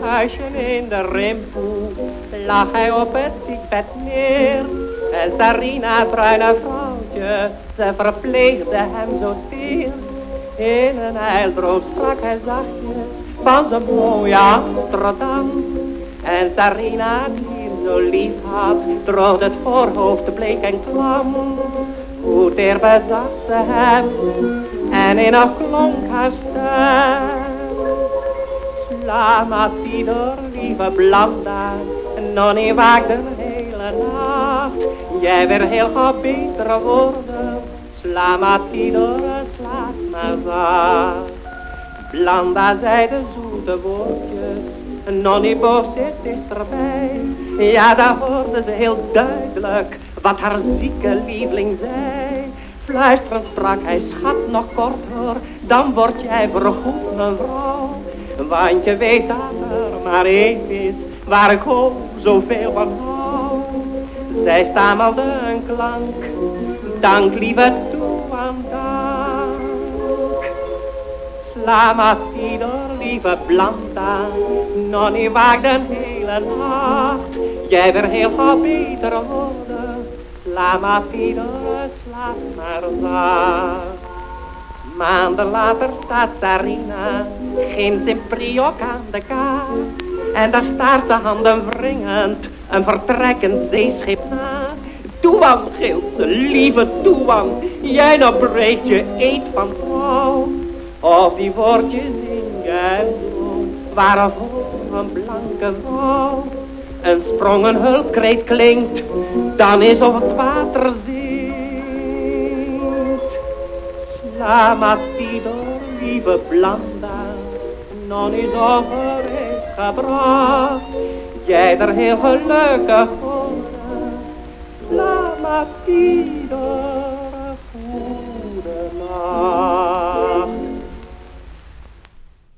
muisje in de rimpoe lag hij op het ziekbed neer. En Sarina, het bruine vrouwtje, ze verpleegde hem zo teer. In een eildroom sprak hij zachtjes van zijn mooie Amsterdam. En Sarina, die hem zo lief had, droogde het voorhoofd bleek en klam. Hoe teer bezag ze hem, en in een klonk haar stem. Slamatidor, lieve Blanda, Nonnie waakt de hele nacht. Jij weer heel gauw beter worden, Slamatidor, slaap maar zacht. Blanda zei de zoete woordjes, Nonnie boos zit dichterbij. Ja, daar hoorde ze heel duidelijk wat haar zieke lieveling zei. Fluisterend sprak hij, schat nog kort hoor, dan word jij vergoed mijn vrouw. Want je weet dat er maar één is, waar ik zo zoveel van hou. Zij stamelde een klank, dank lieve toe aan dank. Slamatidor, lieve Blanda, nonnie waakt een hele nacht. Jij weer heel gauw beter worden, Slamatidor, slaap maar zacht. Maanden later staat Sarina, in Priok aan de kaart. En daar staart de handen wringend, een vertrekkend zeeschip na. Toewan, gilt ze, lieve Toewan, jij nou breekt je eet van trouw. Of die woordjes in je waren voor een blanke vrouw. Een sprong, een hulpkreet klinkt, dan is op het water La mattina, lieve blanda, non is over, is gebracht. Jij er heel gelukkig voor, la mattina, goede